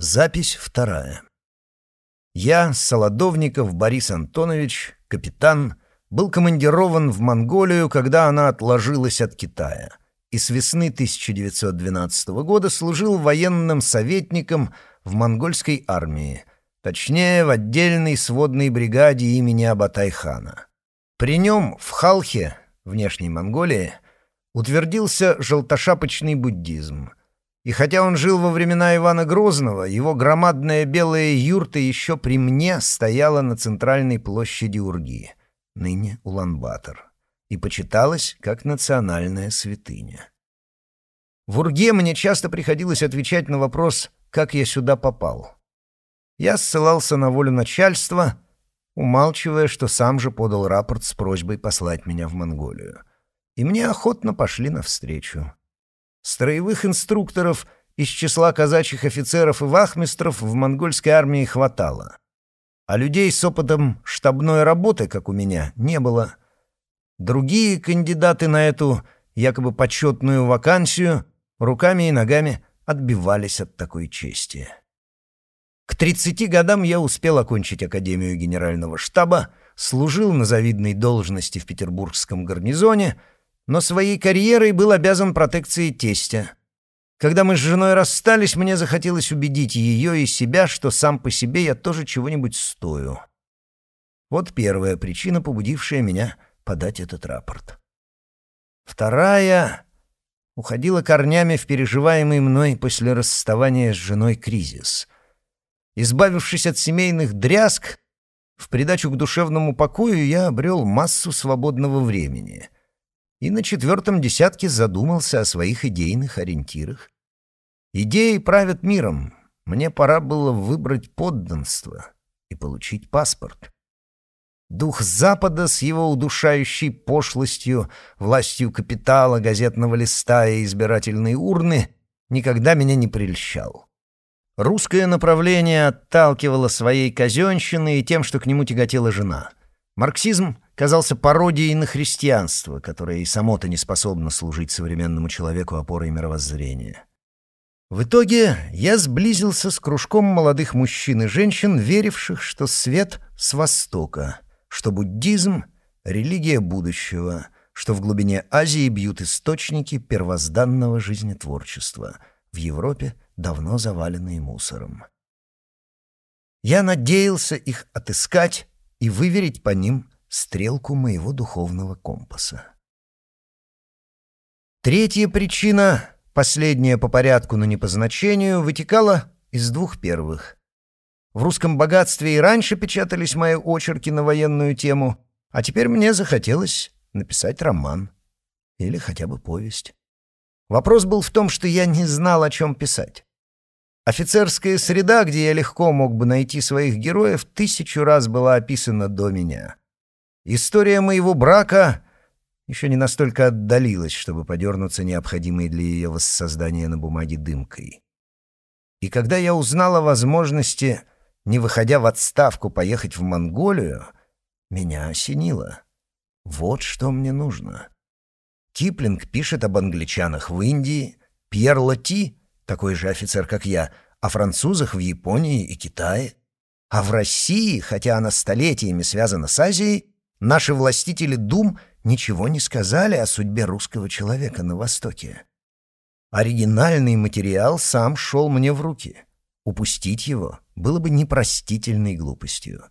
Запись вторая. Я, Солодовников Борис Антонович, капитан, был командирован в Монголию, когда она отложилась от Китая, и с весны 1912 года служил военным советником в монгольской армии, точнее, в отдельной сводной бригаде имени Абатай-хана. При нем в Халхе, внешней Монголии, утвердился желтошапочный буддизм — и хотя он жил во времена Ивана Грозного, его громадная белая юрта еще при мне стояла на центральной площади Урги, ныне Улан-Батор, и почиталась как национальная святыня. В Урге мне часто приходилось отвечать на вопрос, как я сюда попал. Я ссылался на волю начальства, умалчивая, что сам же подал рапорт с просьбой послать меня в Монголию. И мне охотно пошли навстречу. Строевых инструкторов из числа казачьих офицеров и вахмистров в монгольской армии хватало. А людей с опытом штабной работы, как у меня, не было. Другие кандидаты на эту якобы почетную вакансию руками и ногами отбивались от такой чести. К 30 годам я успел окончить Академию Генерального штаба, служил на завидной должности в Петербургском гарнизоне — но своей карьерой был обязан протекции тестя. Когда мы с женой расстались, мне захотелось убедить ее и себя, что сам по себе я тоже чего-нибудь стою. Вот первая причина, побудившая меня подать этот рапорт. Вторая уходила корнями в переживаемый мной после расставания с женой кризис. Избавившись от семейных дрязг, в придачу к душевному покою я обрел массу свободного времени — и на четвертом десятке задумался о своих идейных ориентирах. Идеи правят миром. Мне пора было выбрать подданство и получить паспорт. Дух Запада с его удушающей пошлостью, властью капитала, газетного листа и избирательной урны никогда меня не прельщал. Русское направление отталкивало своей казенщиной и тем, что к нему тяготела жена. Марксизм казался пародией на христианство, которое и само-то не способно служить современному человеку опорой мировоззрения. В итоге я сблизился с кружком молодых мужчин и женщин, веривших, что свет с Востока, что буддизм — религия будущего, что в глубине Азии бьют источники первозданного жизнетворчества, в Европе давно заваленные мусором. Я надеялся их отыскать и выверить по ним стрелку моего духовного компаса. Третья причина, последняя по порядку, но не по значению, вытекала из двух первых. В «Русском богатстве» и раньше печатались мои очерки на военную тему, а теперь мне захотелось написать роман или хотя бы повесть. Вопрос был в том, что я не знал, о чем писать. Офицерская среда, где я легко мог бы найти своих героев, тысячу раз была описана до меня. История моего брака еще не настолько отдалилась, чтобы подернуться необходимой для ее воссоздания на бумаге дымкой. И когда я узнал о возможности, не выходя в отставку, поехать в Монголию, меня осенило. Вот что мне нужно. Киплинг пишет об англичанах в Индии, Пьер Лати, такой же офицер, как я, о французах в Японии и Китае. А в России, хотя она столетиями связана с Азией, Наши властители дум ничего не сказали о судьбе русского человека на Востоке. Оригинальный материал сам шел мне в руки. Упустить его было бы непростительной глупостью.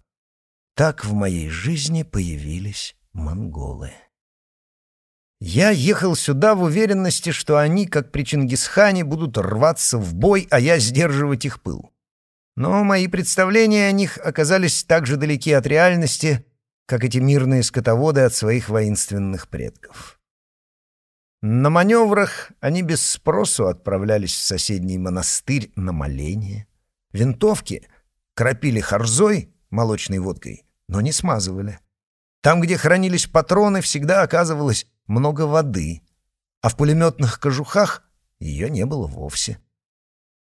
Так в моей жизни появились монголы. Я ехал сюда в уверенности, что они, как при Чингисхане, будут рваться в бой, а я сдерживать их пыл. Но мои представления о них оказались так же далеки от реальности, как эти мирные скотоводы от своих воинственных предков. На маневрах они без спросу отправлялись в соседний монастырь на моление. Винтовки кропили харзой, молочной водкой, но не смазывали. Там, где хранились патроны, всегда оказывалось много воды, а в пулеметных кожухах ее не было вовсе.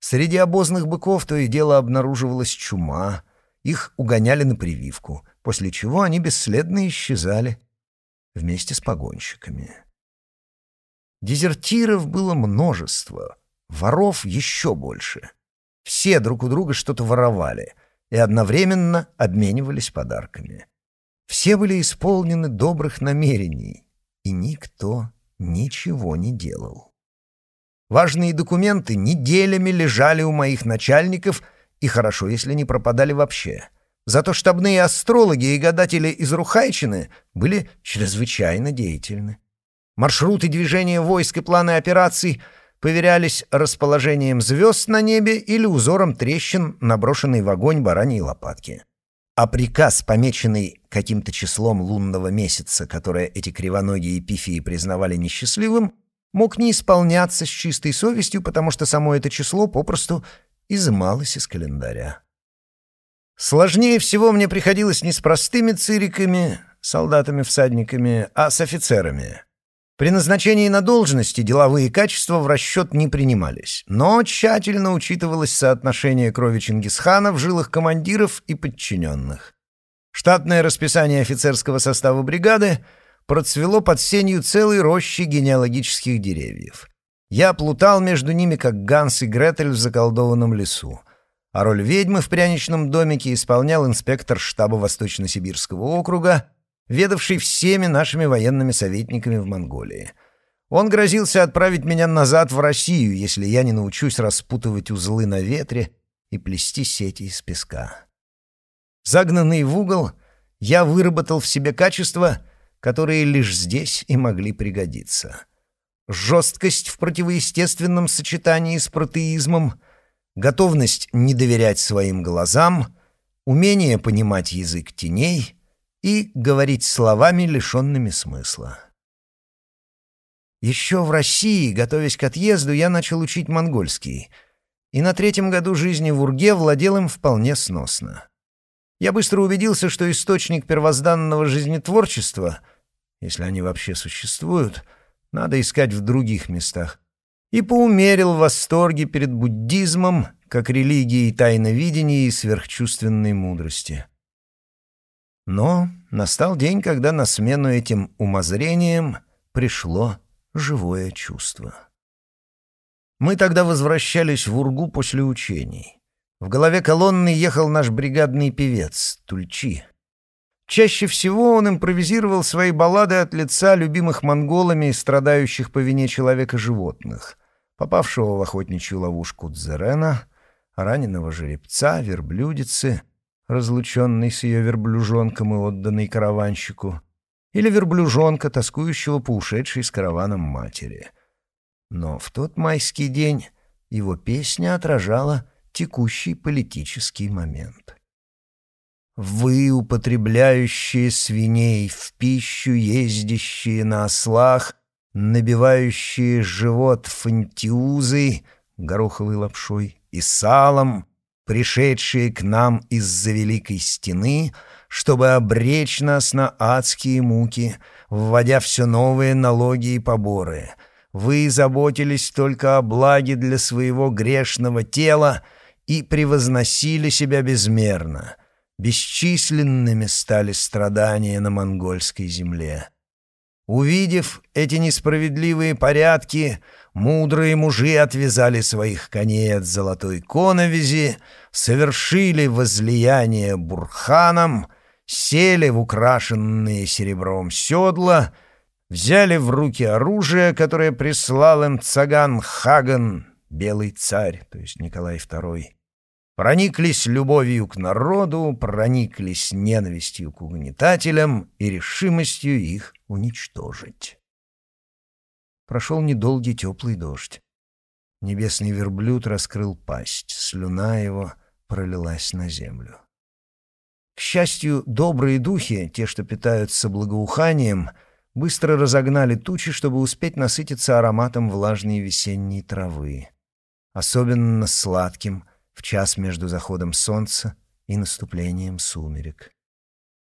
Среди обозных быков то и дело обнаруживалась чума, их угоняли на прививку — после чего они бесследно исчезали вместе с погонщиками. Дезертиров было множество, воров еще больше. Все друг у друга что-то воровали и одновременно обменивались подарками. Все были исполнены добрых намерений, и никто ничего не делал. Важные документы неделями лежали у моих начальников, и хорошо, если не пропадали вообще. Зато штабные астрологи и гадатели из Рухайчины были чрезвычайно деятельны. Маршруты движения войск и планы операций поверялись расположением звезд на небе или узором трещин, наброшенной в огонь бараньей лопатки. А приказ, помеченный каким-то числом лунного месяца, которое эти кривоногие пифии признавали несчастливым, мог не исполняться с чистой совестью, потому что само это число попросту изымалось из календаря. Сложнее всего мне приходилось не с простыми цириками, солдатами-всадниками, а с офицерами. При назначении на должности деловые качества в расчет не принимались, но тщательно учитывалось соотношение крови Чингисхана в жилах командиров и подчиненных. Штатное расписание офицерского состава бригады процвело под сенью целой рощи генеалогических деревьев. Я плутал между ними, как Ганс и Гретель в заколдованном лесу а роль ведьмы в пряничном домике исполнял инспектор штаба Восточно-Сибирского округа, ведавший всеми нашими военными советниками в Монголии. Он грозился отправить меня назад в Россию, если я не научусь распутывать узлы на ветре и плести сети из песка. Загнанный в угол, я выработал в себе качества, которые лишь здесь и могли пригодиться. Жесткость в противоестественном сочетании с протеизмом — готовность не доверять своим глазам, умение понимать язык теней и говорить словами, лишенными смысла. Еще в России, готовясь к отъезду, я начал учить монгольский, и на третьем году жизни в Урге владел им вполне сносно. Я быстро убедился, что источник первозданного жизнетворчества, если они вообще существуют, надо искать в других местах, и поумерил восторги перед буддизмом, как религией тайновидения и сверхчувственной мудрости. Но настал день, когда на смену этим умозрениям пришло живое чувство. Мы тогда возвращались в Ургу после учений. В голове колонны ехал наш бригадный певец, Тульчи. Чаще всего он импровизировал свои баллады от лица любимых монголами, страдающих по вине человека-животных, попавшего в охотничью ловушку Дзерена, раненого жеребца, верблюдицы, разлученной с ее верблюжонком и отданной караванщику, или верблюжонка, тоскующего по ушедшей с караваном матери. Но в тот майский день его песня отражала текущий политический момент. Вы, употребляющие свиней в пищу, ездящие на ослах, набивающие живот фантиузой, гороховой лапшой и салом, пришедшие к нам из-за великой стены, чтобы обречь нас на адские муки, вводя все новые налоги и поборы. Вы заботились только о благе для своего грешного тела и превозносили себя безмерно — Бесчисленными стали страдания на монгольской земле. Увидев эти несправедливые порядки, мудрые мужи отвязали своих коней от золотой коновизи, совершили возлияние бурханом, сели в украшенные серебром седла, взяли в руки оружие, которое прислал им цаган Хаган, белый царь, то есть Николай II, прониклись любовью к народу, прониклись ненавистью к угнетателям и решимостью их уничтожить. Прошел недолгий теплый дождь. Небесный верблюд раскрыл пасть, слюна его пролилась на землю. К счастью, добрые духи, те, что питаются благоуханием, быстро разогнали тучи, чтобы успеть насытиться ароматом влажной весенней травы, особенно сладким — в час между заходом солнца и наступлением сумерек.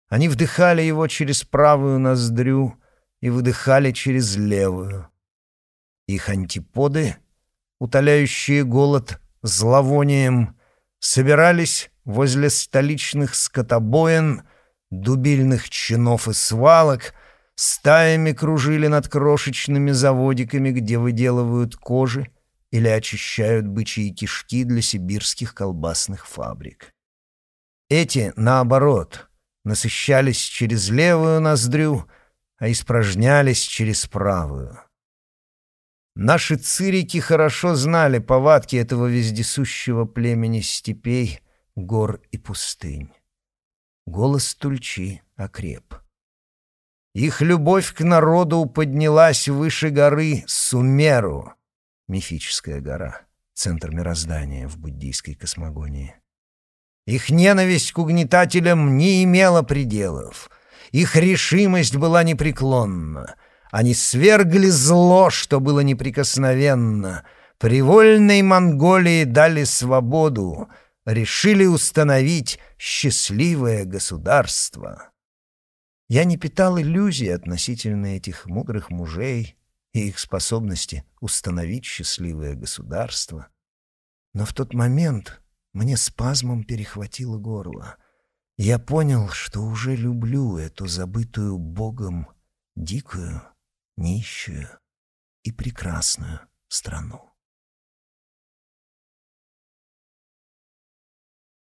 Они вдыхали его через правую ноздрю и выдыхали через левую. Их антиподы, утоляющие голод зловонием, собирались возле столичных скотобоин, дубильных чинов и свалок, стаями кружили над крошечными заводиками, где выделывают кожи, или очищают бычьи кишки для сибирских колбасных фабрик. Эти, наоборот, насыщались через левую ноздрю, а испражнялись через правую. Наши цирики хорошо знали повадки этого вездесущего племени степей, гор и пустынь. Голос Тульчи окреп. Их любовь к народу поднялась выше горы Сумеру, мифическая гора, центр мироздания в буддийской космогонии. Их ненависть к угнетателям не имела пределов. Их решимость была непреклонна. Они свергли зло, что было неприкосновенно. Привольной Монголии дали свободу, решили установить счастливое государство. Я не питал иллюзий относительно этих мудрых мужей и их способности установить счастливое государство. Но в тот момент мне спазмом перехватило горло. Я понял, что уже люблю эту забытую Богом дикую, нищую и прекрасную страну.